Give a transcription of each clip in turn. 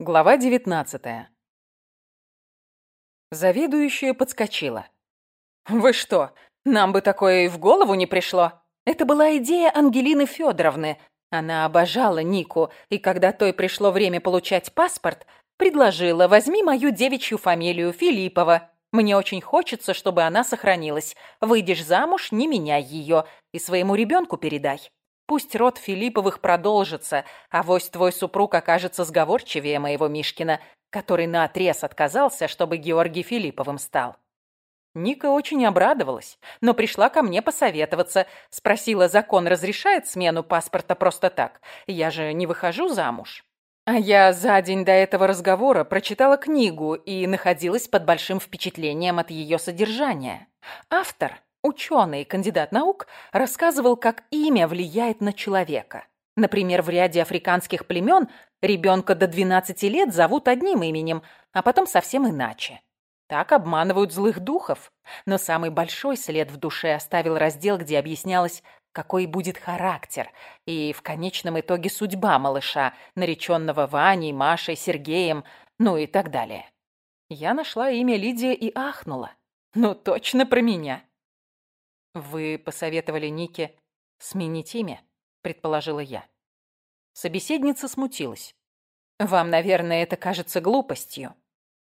Глава 19 Заведующая подскочила. «Вы что, нам бы такое и в голову не пришло? Это была идея Ангелины Федоровны. Она обожала Нику, и когда той пришло время получать паспорт, предложила «возьми мою девичью фамилию Филиппова». Мне очень хочется, чтобы она сохранилась. Выйдешь замуж, не меняй ее, и своему ребенку передай. Пусть род Филипповых продолжится, а вось твой супруг окажется сговорчивее моего Мишкина, который наотрез отказался, чтобы Георгий Филипповым стал. Ника очень обрадовалась, но пришла ко мне посоветоваться. Спросила, закон разрешает смену паспорта просто так? Я же не выхожу замуж. А я за день до этого разговора прочитала книгу и находилась под большим впечатлением от ее содержания. Автор Ученый, кандидат наук, рассказывал, как имя влияет на человека. Например, в ряде африканских племен ребенка до 12 лет зовут одним именем, а потом совсем иначе. Так обманывают злых духов. Но самый большой след в душе оставил раздел, где объяснялось, какой будет характер и в конечном итоге судьба малыша, нареченного Ваней, Машей, Сергеем, ну и так далее. Я нашла имя Лидия и ахнула. Ну, точно про меня. «Вы посоветовали Нике сменить имя?» – предположила я. Собеседница смутилась. «Вам, наверное, это кажется глупостью».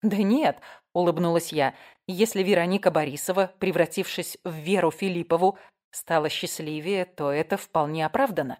«Да нет», – улыбнулась я, – «если Вероника Борисова, превратившись в Веру Филиппову, стала счастливее, то это вполне оправдано».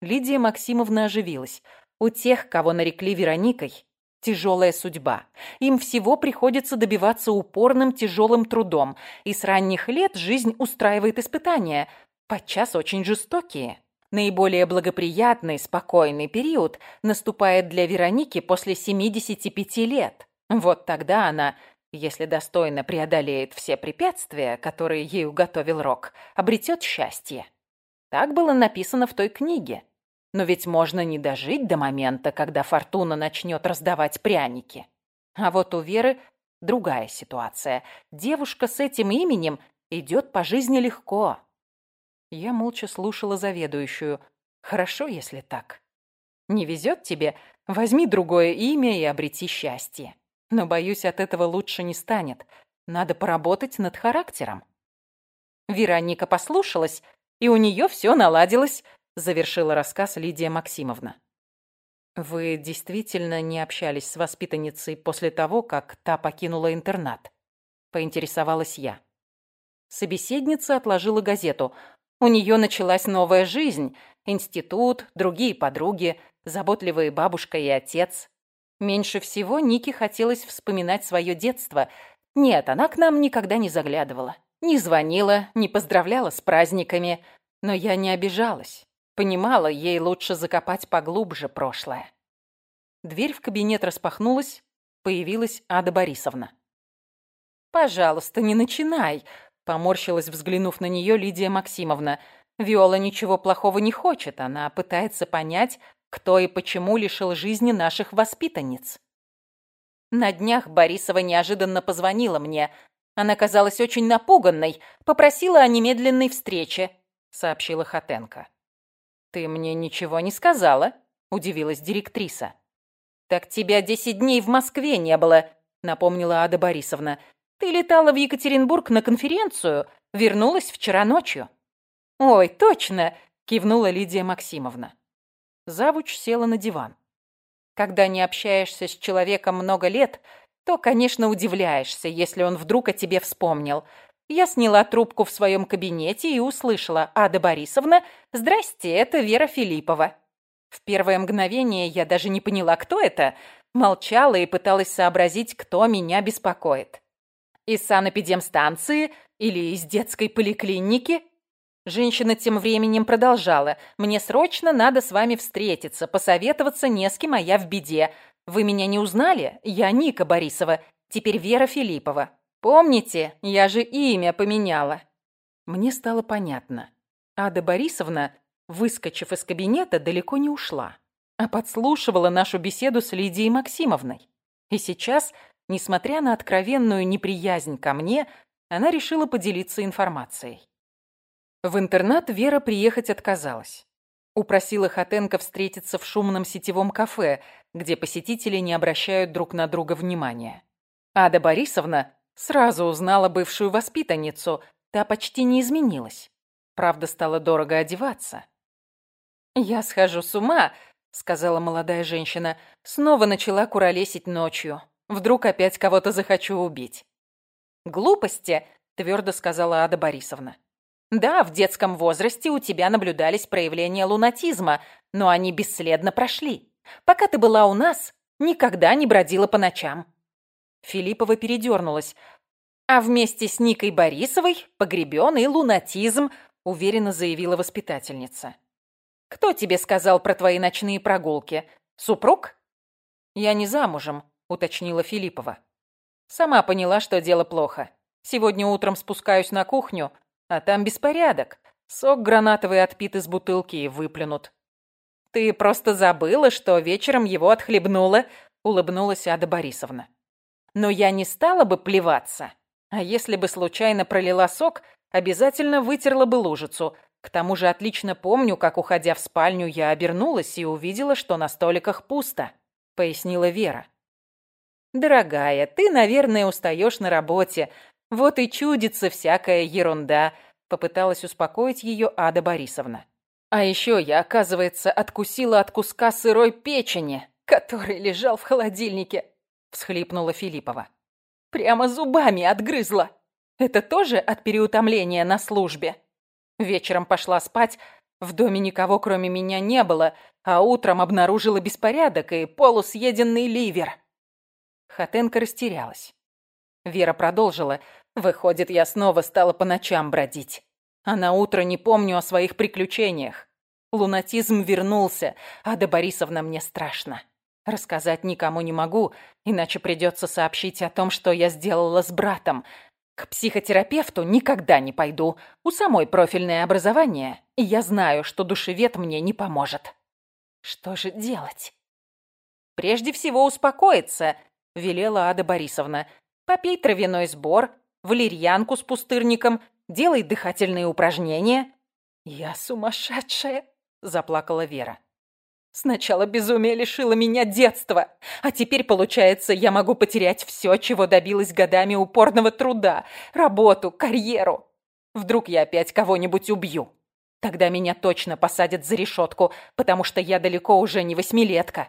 Лидия Максимовна оживилась. У тех, кого нарекли Вероникой, Тяжелая судьба. Им всего приходится добиваться упорным тяжелым трудом, и с ранних лет жизнь устраивает испытания, подчас очень жестокие. Наиболее благоприятный, спокойный период наступает для Вероники после 75 лет. Вот тогда она, если достойно преодолеет все препятствия, которые ей уготовил Рок, обретет счастье. Так было написано в той книге. Но ведь можно не дожить до момента, когда Фортуна начнет раздавать пряники. А вот у Веры другая ситуация. Девушка с этим именем идет по жизни легко. Я молча слушала заведующую. Хорошо, если так. Не везет тебе? Возьми другое имя и обрети счастье. Но, боюсь, от этого лучше не станет. Надо поработать над характером. Вероника послушалась, и у нее все наладилось завершила рассказ Лидия Максимовна. «Вы действительно не общались с воспитанницей после того, как та покинула интернат?» – поинтересовалась я. Собеседница отложила газету. У нее началась новая жизнь. Институт, другие подруги, заботливые бабушка и отец. Меньше всего Нике хотелось вспоминать свое детство. Нет, она к нам никогда не заглядывала. Не звонила, не поздравляла с праздниками. Но я не обижалась. Понимала, ей лучше закопать поглубже прошлое. Дверь в кабинет распахнулась, появилась Ада Борисовна. «Пожалуйста, не начинай», — поморщилась, взглянув на нее Лидия Максимовна. «Виола ничего плохого не хочет, она пытается понять, кто и почему лишил жизни наших воспитанниц». На днях Борисова неожиданно позвонила мне. Она казалась очень напуганной, попросила о немедленной встрече, сообщила Хатенко. «Ты мне ничего не сказала?» – удивилась директриса. «Так тебя десять дней в Москве не было», – напомнила Ада Борисовна. «Ты летала в Екатеринбург на конференцию, вернулась вчера ночью». «Ой, точно!» – кивнула Лидия Максимовна. Завуч села на диван. Когда не общаешься с человеком много лет, то, конечно, удивляешься, если он вдруг о тебе вспомнил. Я сняла трубку в своем кабинете и услышала «Ада Борисовна, здрасте, это Вера Филиппова». В первое мгновение я даже не поняла, кто это, молчала и пыталась сообразить, кто меня беспокоит. Из санэпидемстанции или из детской поликлиники? Женщина тем временем продолжала. «Мне срочно надо с вами встретиться, посоветоваться не с кем, а я в беде. Вы меня не узнали? Я Ника Борисова, теперь Вера Филиппова. Помните, я же имя поменяла. Мне стало понятно. Ада Борисовна, выскочив из кабинета, далеко не ушла, а подслушивала нашу беседу с Лидией Максимовной. И сейчас, несмотря на откровенную неприязнь ко мне, она решила поделиться информацией. В интернат Вера приехать отказалась. Упросила Хатенко встретиться в шумном сетевом кафе. где посетители не обращают друг на друга внимания. Ада Борисовна сразу узнала бывшую воспитанницу, та почти не изменилась. Правда, стало дорого одеваться. «Я схожу с ума», — сказала молодая женщина. Снова начала куролесить ночью. Вдруг опять кого-то захочу убить. «Глупости», — твердо сказала Ада Борисовна. «Да, в детском возрасте у тебя наблюдались проявления лунатизма, но они бесследно прошли. Пока ты была у нас, никогда не бродила по ночам». Филиппова передернулась. «А вместе с Никой Борисовой погребен и лунатизм», — уверенно заявила воспитательница. «Кто тебе сказал про твои ночные прогулки? Супруг?» «Я не замужем», — уточнила Филиппова. Сама поняла, что дело плохо. Сегодня утром спускаюсь на кухню, а там беспорядок. Сок гранатовый отпит из бутылки и выплюнут. «Ты просто забыла, что вечером его отхлебнула», — улыбнулась Ада Борисовна. «Но я не стала бы плеваться. А если бы случайно пролила сок, обязательно вытерла бы лужицу. К тому же отлично помню, как, уходя в спальню, я обернулась и увидела, что на столиках пусто», — пояснила Вера. «Дорогая, ты, наверное, устаешь на работе. Вот и чудится всякая ерунда», — попыталась успокоить ее Ада Борисовна. «А еще я, оказывается, откусила от куска сырой печени, который лежал в холодильнике», — всхлипнула Филиппова. «Прямо зубами отгрызла. Это тоже от переутомления на службе?» Вечером пошла спать, в доме никого, кроме меня, не было, а утром обнаружила беспорядок и полусъеденный ливер. Хатенка растерялась. Вера продолжила. «Выходит, я снова стала по ночам бродить. А на утро не помню о своих приключениях. Лунатизм вернулся, а до Борисовна мне страшно. Рассказать никому не могу, иначе придется сообщить о том, что я сделала с братом. К психотерапевту никогда не пойду. У самой профильное образование, и я знаю, что душевед мне не поможет. Что же делать? Прежде всего успокоиться, — велела Ада Борисовна. «Попей травяной сбор, валерьянку с пустырником, делай дыхательные упражнения». «Я сумасшедшая!» — заплакала Вера. «Сначала безумие лишило меня детства, а теперь, получается, я могу потерять все, чего добилась годами упорного труда, работу, карьеру. Вдруг я опять кого-нибудь убью. Тогда меня точно посадят за решетку, потому что я далеко уже не восьмилетка.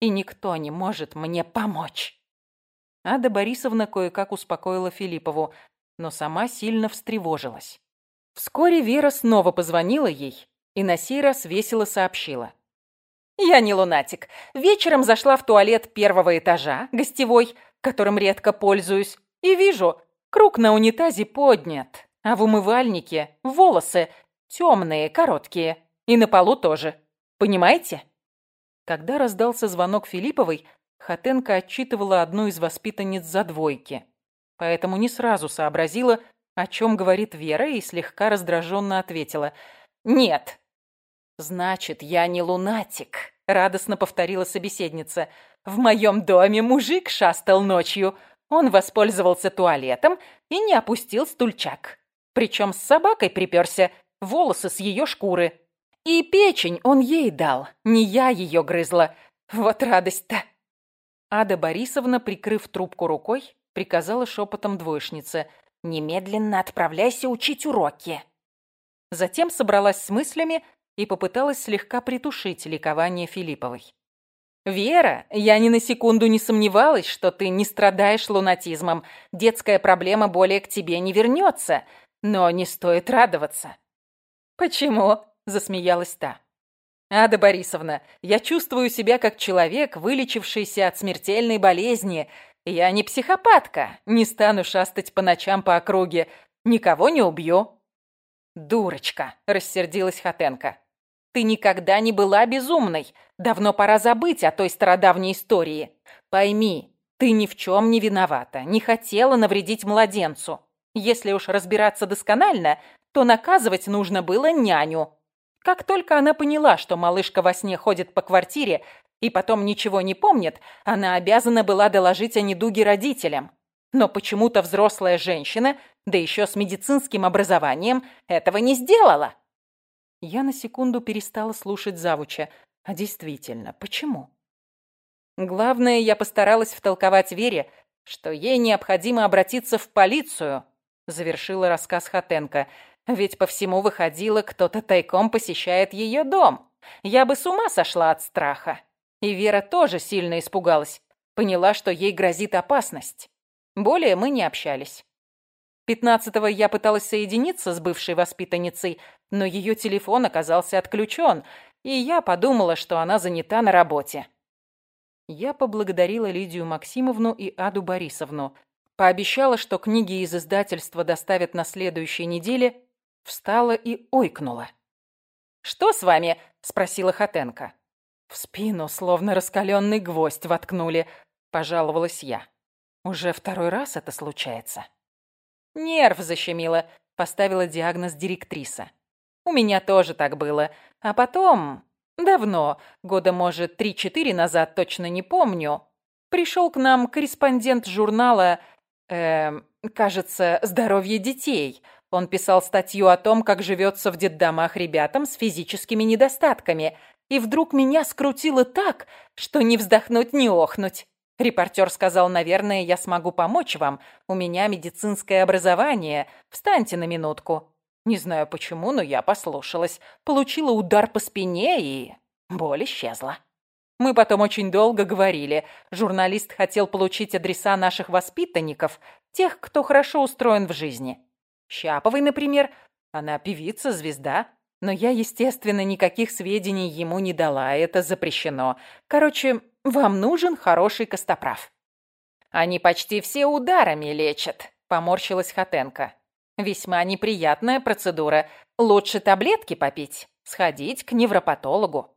И никто не может мне помочь». Ада Борисовна кое-как успокоила Филиппову, но сама сильно встревожилась. Вскоре Вера снова позвонила ей и на сей раз весело сообщила. «Я не лунатик. Вечером зашла в туалет первого этажа, гостевой, которым редко пользуюсь, и вижу, круг на унитазе поднят, а в умывальнике волосы темные, короткие, и на полу тоже. Понимаете?» Когда раздался звонок Филипповой, Хатенко отчитывала одну из воспитанниц за двойки. Поэтому не сразу сообразила, о чем говорит Вера, и слегка раздраженно ответила. «Нет». «Значит, я не лунатик», — радостно повторила собеседница. «В моем доме мужик шастал ночью. Он воспользовался туалетом и не опустил стульчак. Причем с собакой приперся, волосы с ее шкуры. И печень он ей дал, не я ее грызла. Вот радость-то!» Ада Борисовна, прикрыв трубку рукой, приказала шепотом двоечнице «Немедленно отправляйся учить уроки». Затем собралась с мыслями и попыталась слегка притушить ликование Филипповой. «Вера, я ни на секунду не сомневалась, что ты не страдаешь лунатизмом. Детская проблема более к тебе не вернется, но не стоит радоваться». «Почему?» – засмеялась та. «Ада Борисовна, я чувствую себя как человек, вылечившийся от смертельной болезни. Я не психопатка, не стану шастать по ночам по округе, никого не убью». «Дурочка», — рассердилась Хатенко. «Ты никогда не была безумной. Давно пора забыть о той стародавней истории. Пойми, ты ни в чем не виновата, не хотела навредить младенцу. Если уж разбираться досконально, то наказывать нужно было няню, как только она поняла, что малышка во сне ходит по квартире и потом ничего не помнит, она обязана была доложить о недуге родителям. Но почему-то взрослая женщина, да еще с медицинским образованием, этого не сделала. Я на секунду перестала слушать завуча. А действительно, почему? Главное, я постаралась втолковать Вере, что ей необходимо обратиться в полицию, завершила рассказ Хатенко. Ведь по всему выходило, кто-то тайком посещает ее дом. Я бы с ума сошла от страха. И Вера тоже сильно испугалась. Поняла, что ей грозит опасность. Более мы не общались. Пятнадцатого я пыталась соединиться с бывшей воспитанницей, но ее телефон оказался отключен, и я подумала, что она занята на работе. Я поблагодарила Лидию Максимовну и Аду Борисовну. Пообещала, что книги из издательства доставят на следующей неделе, встала и ойкнула. «Что с вами?» – спросила Хатенко. В спину словно раскаленный гвоздь воткнули, пожаловалась я. Уже второй раз это случается. Нерв защемило, поставила диагноз директриса. У меня тоже так было. А потом, давно, года, может, три-четыре назад, точно не помню, пришел к нам корреспондент журнала, э, кажется, «Здоровье детей». Он писал статью о том, как живется в детдомах ребятам с физическими недостатками. И вдруг меня скрутило так, что не вздохнуть, не охнуть. Репортер сказал, наверное, я смогу помочь вам. У меня медицинское образование. Встаньте на минутку. Не знаю почему, но я послушалась. Получила удар по спине и... боль исчезла. Мы потом очень долго говорили. Журналист хотел получить адреса наших воспитанников, тех, кто хорошо устроен в жизни. Щаповой, например. Она певица, звезда. Но я, естественно, никаких сведений ему не дала, это запрещено. Короче, вам нужен хороший костоправ». «Они почти все ударами лечат», — поморщилась Хатенко. «Весьма неприятная процедура. Лучше таблетки попить, сходить к невропатологу».